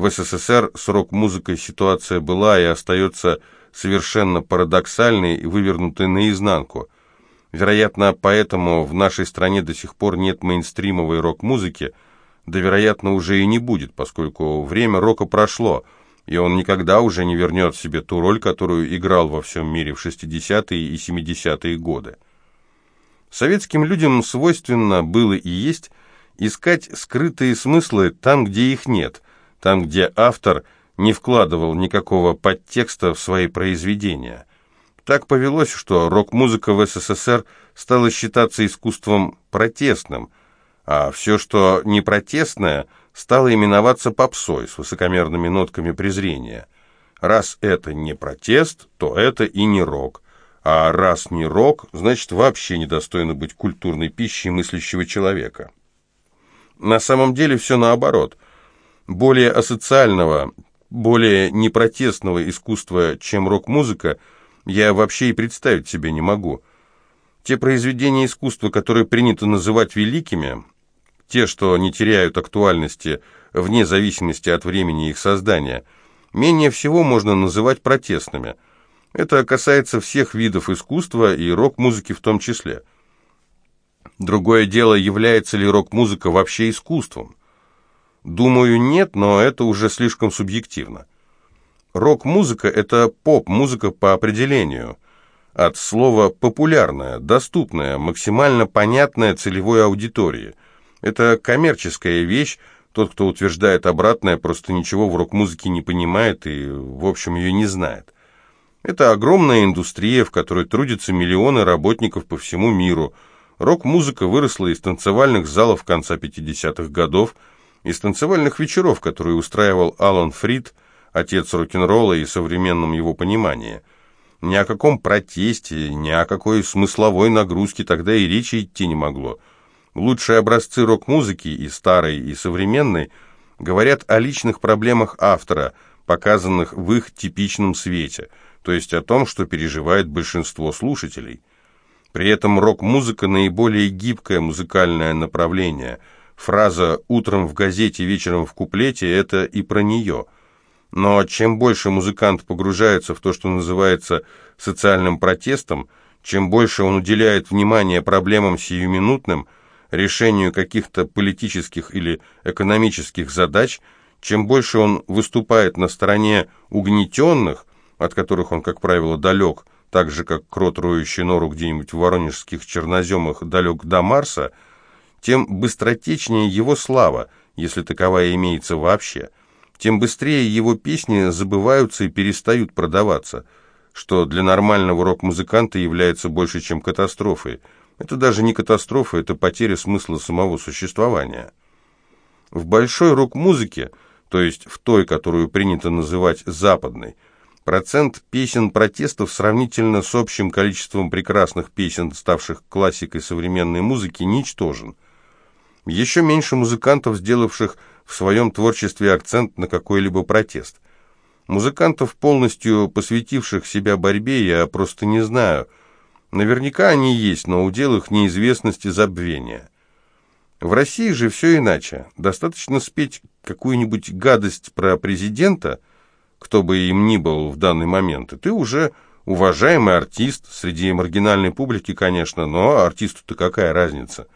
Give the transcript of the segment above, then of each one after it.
В СССР с рок-музыкой ситуация была и остается совершенно парадоксальной и вывернутой наизнанку. Вероятно, поэтому в нашей стране до сих пор нет мейнстримовой рок-музыки, да, вероятно, уже и не будет, поскольку время рока прошло, и он никогда уже не вернет себе ту роль, которую играл во всем мире в 60-е и 70-е годы. Советским людям свойственно было и есть искать скрытые смыслы там, где их нет, там, где автор не вкладывал никакого подтекста в свои произведения. Так повелось, что рок-музыка в СССР стала считаться искусством протестным, а все, что не протестное, стало именоваться попсой с высокомерными нотками презрения. Раз это не протест, то это и не рок. А раз не рок, значит вообще недостойно быть культурной пищей мыслящего человека. На самом деле все наоборот. Более асоциального, более непротестного искусства, чем рок-музыка, я вообще и представить себе не могу. Те произведения искусства, которые принято называть великими, те, что не теряют актуальности вне зависимости от времени их создания, менее всего можно называть протестными. Это касается всех видов искусства и рок-музыки в том числе. Другое дело, является ли рок-музыка вообще искусством. Думаю, нет, но это уже слишком субъективно. Рок-музыка – это поп-музыка по определению. От слова «популярная», «доступная», максимально понятная целевой аудитории. Это коммерческая вещь, тот, кто утверждает обратное, просто ничего в рок-музыке не понимает и, в общем, ее не знает. Это огромная индустрия, в которой трудятся миллионы работников по всему миру – Рок-музыка выросла из танцевальных залов конца 50-х годов, из танцевальных вечеров, которые устраивал Алан Фрид, отец рок-н-ролла и современном его понимании. Ни о каком протесте, ни о какой смысловой нагрузке тогда и речи идти не могло. Лучшие образцы рок-музыки, и старой, и современной, говорят о личных проблемах автора, показанных в их типичном свете, то есть о том, что переживает большинство слушателей. При этом рок-музыка наиболее гибкое музыкальное направление. Фраза «утром в газете, вечером в куплете» — это и про нее. Но чем больше музыкант погружается в то, что называется социальным протестом, чем больше он уделяет внимание проблемам сиюминутным, решению каких-то политических или экономических задач, чем больше он выступает на стороне угнетенных, от которых он, как правило, далек, так же, как крот, роющий нору где-нибудь в воронежских черноземах далек до Марса, тем быстротечнее его слава, если таковая имеется вообще, тем быстрее его песни забываются и перестают продаваться, что для нормального рок-музыканта является больше, чем катастрофой. Это даже не катастрофа, это потеря смысла самого существования. В большой рок-музыке, то есть в той, которую принято называть западной, Процент песен протестов сравнительно с общим количеством прекрасных песен, ставших классикой современной музыки, ничтожен. Еще меньше музыкантов, сделавших в своем творчестве акцент на какой-либо протест. Музыкантов, полностью посвятивших себя борьбе, я просто не знаю. Наверняка они есть, но удел их неизвестности забвения. В России же все иначе. Достаточно спеть какую-нибудь гадость про президента – кто бы им ни был в данный момент, и ты уже уважаемый артист, среди маргинальной публики, конечно, но артисту-то какая разница?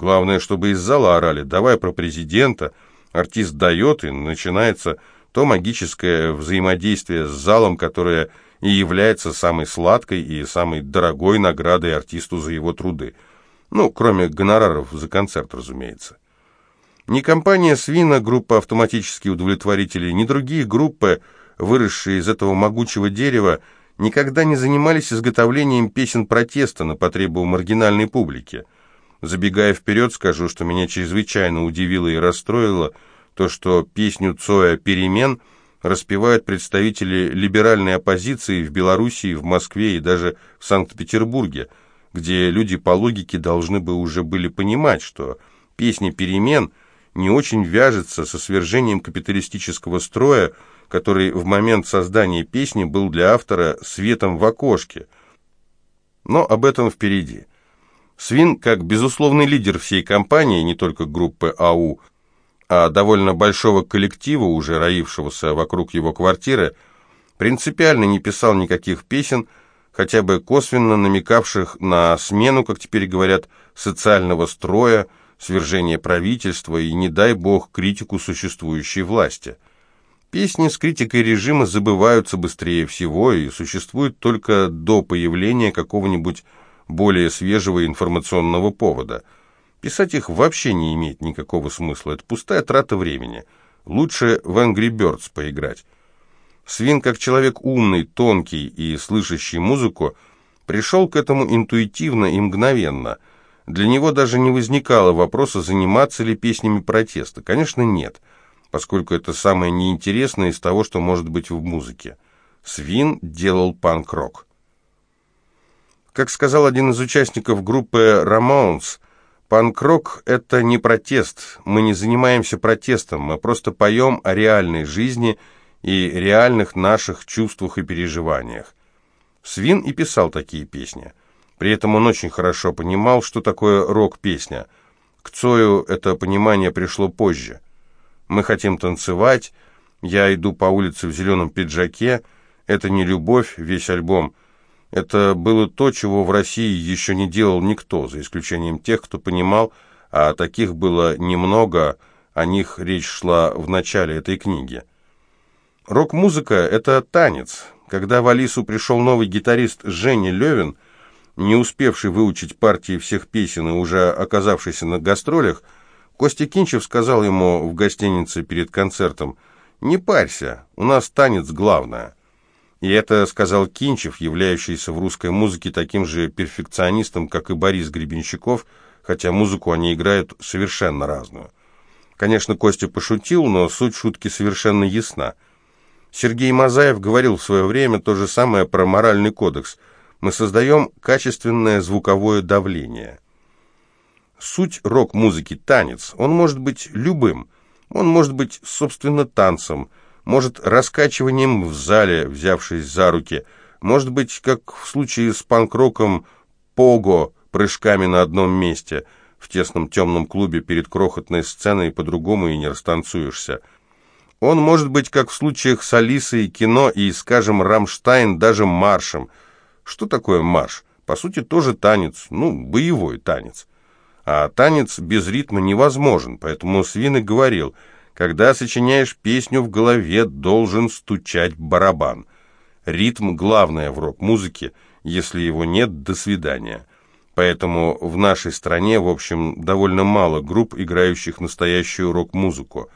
Главное, чтобы из зала орали «давай про президента», артист дает, и начинается то магическое взаимодействие с залом, которое и является самой сладкой и самой дорогой наградой артисту за его труды. Ну, кроме гонораров за концерт, разумеется. Ни компания «Свина», группа автоматических удовлетворителей, ни другие группы – выросшие из этого могучего дерева, никогда не занимались изготовлением песен протеста на потребу маргинальной публики. Забегая вперед, скажу, что меня чрезвычайно удивило и расстроило то, что песню Цоя «Перемен» распевают представители либеральной оппозиции в Белоруссии, в Москве и даже в Санкт-Петербурге, где люди по логике должны бы уже были понимать, что песня «Перемен» не очень вяжется со свержением капиталистического строя, который в момент создания песни был для автора светом в окошке. Но об этом впереди. Свин, как безусловный лидер всей компании, не только группы АУ, а довольно большого коллектива, уже роившегося вокруг его квартиры, принципиально не писал никаких песен, хотя бы косвенно намекавших на смену, как теперь говорят, социального строя, свержение правительства и, не дай бог, критику существующей власти. Песни с критикой режима забываются быстрее всего и существуют только до появления какого-нибудь более свежего информационного повода. Писать их вообще не имеет никакого смысла, это пустая трата времени. Лучше в Angry Birds поиграть. Свин, как человек умный, тонкий и слышащий музыку, пришел к этому интуитивно и мгновенно – для него даже не возникало вопроса, заниматься ли песнями протеста. Конечно, нет, поскольку это самое неинтересное из того, что может быть в музыке. Свин делал панк-рок. Как сказал один из участников группы «Рамоунс», панк-рок — это не протест, мы не занимаемся протестом, мы просто поем о реальной жизни и реальных наших чувствах и переживаниях. Свин и писал такие песни. При этом он очень хорошо понимал, что такое рок-песня. К Цою это понимание пришло позже. «Мы хотим танцевать», «Я иду по улице в зеленом пиджаке», «Это не любовь», весь альбом. Это было то, чего в России еще не делал никто, за исключением тех, кто понимал, а таких было немного, о них речь шла в начале этой книги. Рок-музыка — это танец. Когда в Алису пришел новый гитарист Женя Левин — не успевший выучить партии всех песен и уже оказавшийся на гастролях, Костя Кинчев сказал ему в гостинице перед концертом, «Не парься, у нас танец главное». И это сказал Кинчев, являющийся в русской музыке таким же перфекционистом, как и Борис Гребенщиков, хотя музыку они играют совершенно разную. Конечно, Костя пошутил, но суть шутки совершенно ясна. Сергей Мазаев говорил в свое время то же самое про моральный кодекс – мы создаем качественное звуковое давление. Суть рок-музыки – танец. Он может быть любым. Он может быть, собственно, танцем, может раскачиванием в зале, взявшись за руки, может быть, как в случае с панк-роком, пого, прыжками на одном месте, в тесном темном клубе перед крохотной сценой по-другому и не растанцуешься. Он может быть, как в случаях с Алисой, кино и, скажем, Рамштайн, даже маршем – что такое марш? По сути, тоже танец, ну, боевой танец. А танец без ритма невозможен, поэтому Свин говорил, когда сочиняешь песню в голове, должен стучать барабан. Ритм – главное в рок-музыке, если его нет, до свидания. Поэтому в нашей стране, в общем, довольно мало групп, играющих настоящую рок-музыку.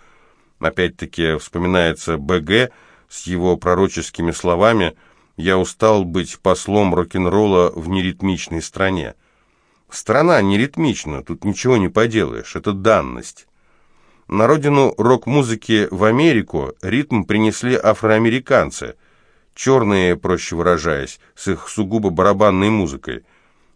Опять-таки вспоминается БГ с его пророческими словами – я устал быть послом рок-н-ролла в неритмичной стране. Страна неритмична, тут ничего не поделаешь, это данность. На родину рок-музыки в Америку ритм принесли афроамериканцы, черные, проще выражаясь, с их сугубо барабанной музыкой.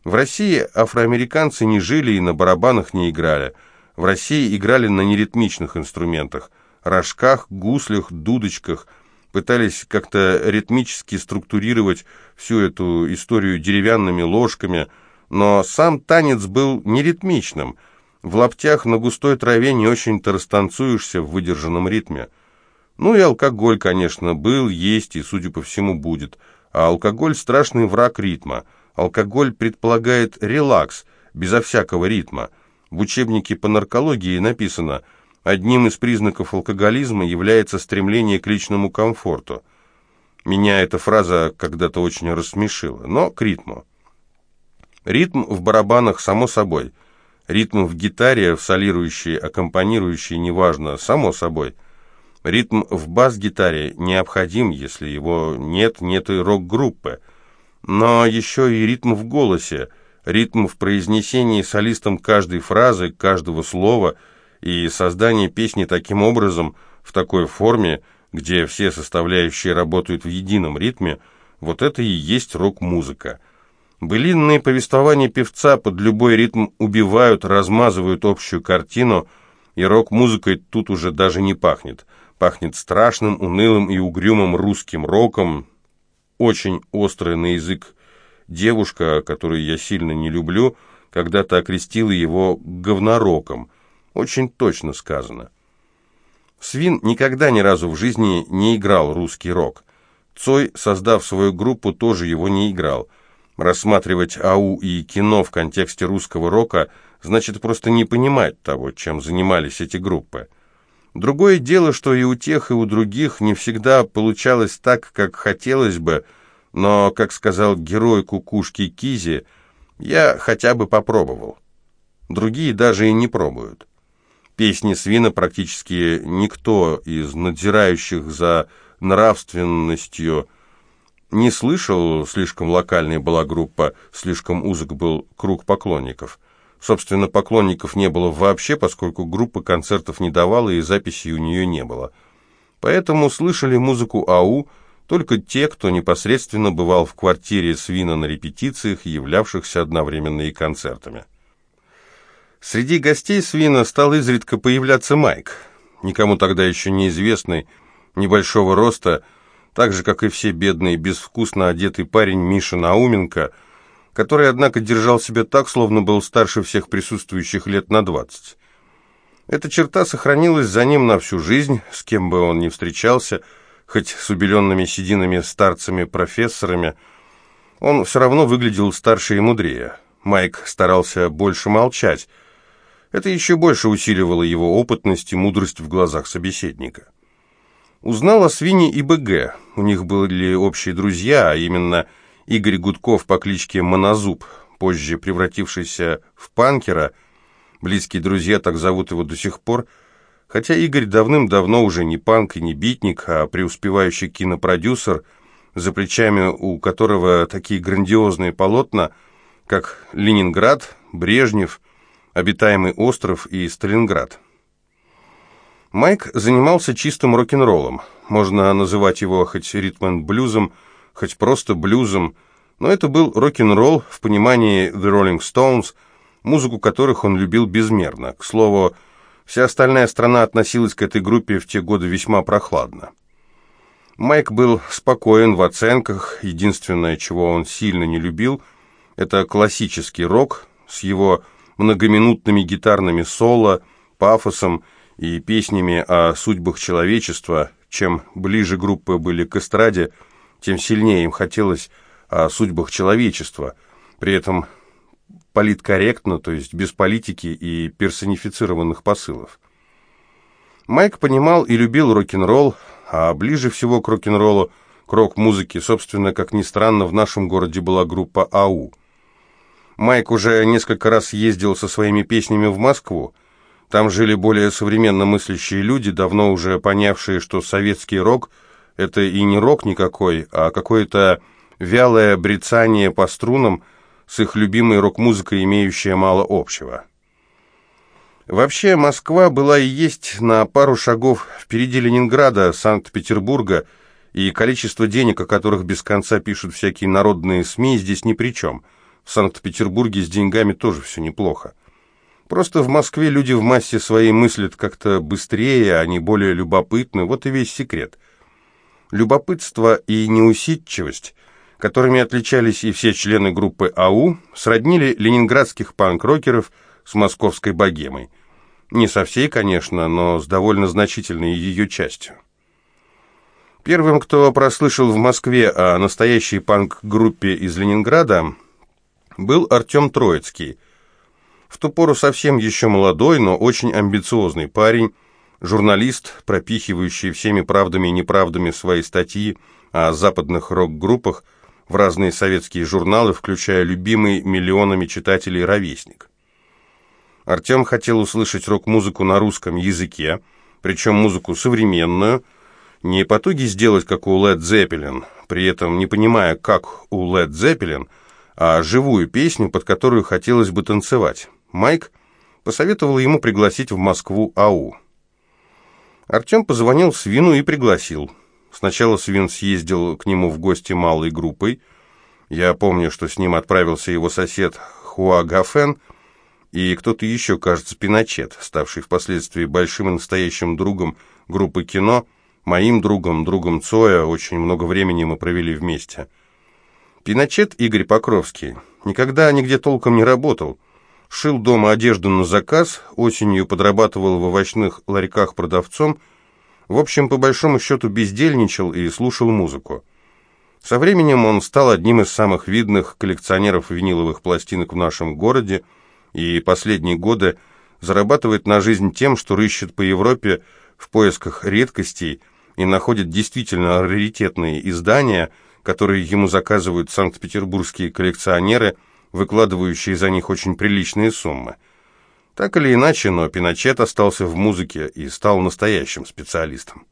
В России афроамериканцы не жили и на барабанах не играли. В России играли на неритмичных инструментах – рожках, гуслях, дудочках – пытались как-то ритмически структурировать всю эту историю деревянными ложками, но сам танец был неритмичным. В лаптях на густой траве не очень-то растанцуешься в выдержанном ритме. Ну и алкоголь, конечно, был, есть и, судя по всему, будет. А алкоголь – страшный враг ритма. Алкоголь предполагает релакс, безо всякого ритма. В учебнике по наркологии написано – Одним из признаков алкоголизма является стремление к личному комфорту. Меня эта фраза когда-то очень рассмешила, но к ритму. Ритм в барабанах, само собой. Ритм в гитаре, в солирующей, аккомпанирующей, неважно, само собой. Ритм в бас-гитаре необходим, если его нет, нет и рок-группы. Но еще и ритм в голосе, ритм в произнесении солистом каждой фразы, каждого слова – и создание песни таким образом, в такой форме, где все составляющие работают в едином ритме, вот это и есть рок-музыка. Былинные повествования певца под любой ритм убивают, размазывают общую картину, и рок-музыкой тут уже даже не пахнет. Пахнет страшным, унылым и угрюмым русским роком, очень острый на язык девушка, которую я сильно не люблю, когда-то окрестила его говнороком – очень точно сказано. Свин никогда ни разу в жизни не играл русский рок. Цой, создав свою группу, тоже его не играл. Рассматривать АУ и кино в контексте русского рока значит просто не понимать того, чем занимались эти группы. Другое дело, что и у тех, и у других не всегда получалось так, как хотелось бы, но, как сказал герой кукушки Кизи, я хотя бы попробовал. Другие даже и не пробуют. Песни Свина практически никто из надзирающих за нравственностью не слышал, слишком локальной была группа, слишком узок был круг поклонников. Собственно, поклонников не было вообще, поскольку группа концертов не давала и записей у нее не было. Поэтому слышали музыку АУ только те, кто непосредственно бывал в квартире Свина на репетициях, являвшихся одновременно и концертами. Среди гостей Свина стал изредка появляться Майк, никому тогда еще неизвестный, небольшого роста, так же, как и все бедные, безвкусно одетый парень Миша Науменко – который, однако, держал себя так, словно был старше всех присутствующих лет на двадцать. Эта черта сохранилась за ним на всю жизнь, с кем бы он ни встречался, хоть с убеленными сединами старцами-профессорами, он все равно выглядел старше и мудрее. Майк старался больше молчать. Это еще больше усиливало его опытность и мудрость в глазах собеседника. Узнал о Свине и БГ. У них были общие друзья, а именно Игорь Гудков по кличке Монозуб, позже превратившийся в панкера, близкие друзья так зовут его до сих пор, хотя Игорь давным-давно уже не панк и не битник, а преуспевающий кинопродюсер, за плечами у которого такие грандиозные полотна, как «Ленинград», «Брежнев», «Обитаемый остров» и «Сталинград». Майк занимался чистым рок-н-роллом, можно называть его хоть ритм-блюзом, хоть просто блюзом, но это был рок-н-ролл в понимании The Rolling Stones, музыку которых он любил безмерно. К слову, вся остальная страна относилась к этой группе в те годы весьма прохладно. Майк был спокоен в оценках, единственное, чего он сильно не любил, это классический рок с его многоминутными гитарными соло, пафосом и песнями о судьбах человечества. Чем ближе группы были к эстраде, тем сильнее им хотелось о судьбах человечества, при этом политкорректно, то есть без политики и персонифицированных посылов. Майк понимал и любил рок-н-ролл, а ближе всего к рок-н-роллу, к рок-музыке, собственно, как ни странно, в нашем городе была группа АУ. Майк уже несколько раз ездил со своими песнями в Москву. Там жили более современно мыслящие люди, давно уже понявшие, что советский рок – это и не рок никакой, а какое-то вялое брецание по струнам с их любимой рок-музыкой, имеющая мало общего. Вообще, Москва была и есть на пару шагов впереди Ленинграда, Санкт-Петербурга, и количество денег, о которых без конца пишут всякие народные СМИ, здесь ни при чем. В Санкт-Петербурге с деньгами тоже все неплохо. Просто в Москве люди в массе своей мыслят как-то быстрее, они более любопытны, вот и весь секрет – Любопытство и неусидчивость, которыми отличались и все члены группы АУ, сроднили ленинградских панк-рокеров с московской богемой. Не со всей, конечно, но с довольно значительной ее частью. Первым, кто прослышал в Москве о настоящей панк-группе из Ленинграда, был Артем Троицкий. В ту пору совсем еще молодой, но очень амбициозный парень, Журналист, пропихивающий всеми правдами и неправдами свои статьи о западных рок-группах в разные советские журналы, включая любимый миллионами читателей «Ровесник». Артем хотел услышать рок-музыку на русском языке, причем музыку современную, не потуги сделать, как у Led Zeppelin, при этом не понимая, как у Led Zeppelin, а живую песню, под которую хотелось бы танцевать. Майк посоветовал ему пригласить в Москву АУ. Артем позвонил Свину и пригласил. Сначала Свин съездил к нему в гости малой группой. Я помню, что с ним отправился его сосед Хуа Гафен и кто-то еще, кажется, Пиночет, ставший впоследствии большим и настоящим другом группы кино, моим другом, другом Цоя, очень много времени мы провели вместе. Пиночет Игорь Покровский никогда нигде толком не работал. Шил дома одежду на заказ, осенью подрабатывал в овощных ларьках продавцом В общем, по большому счету бездельничал и слушал музыку. Со временем он стал одним из самых видных коллекционеров виниловых пластинок в нашем городе и последние годы зарабатывает на жизнь тем, что рыщет по Европе в поисках редкостей и находит действительно раритетные издания, которые ему заказывают санкт-петербургские коллекционеры, выкладывающие за них очень приличные суммы. Так или иначе, но Пиночет остался в музыке и стал настоящим специалистом.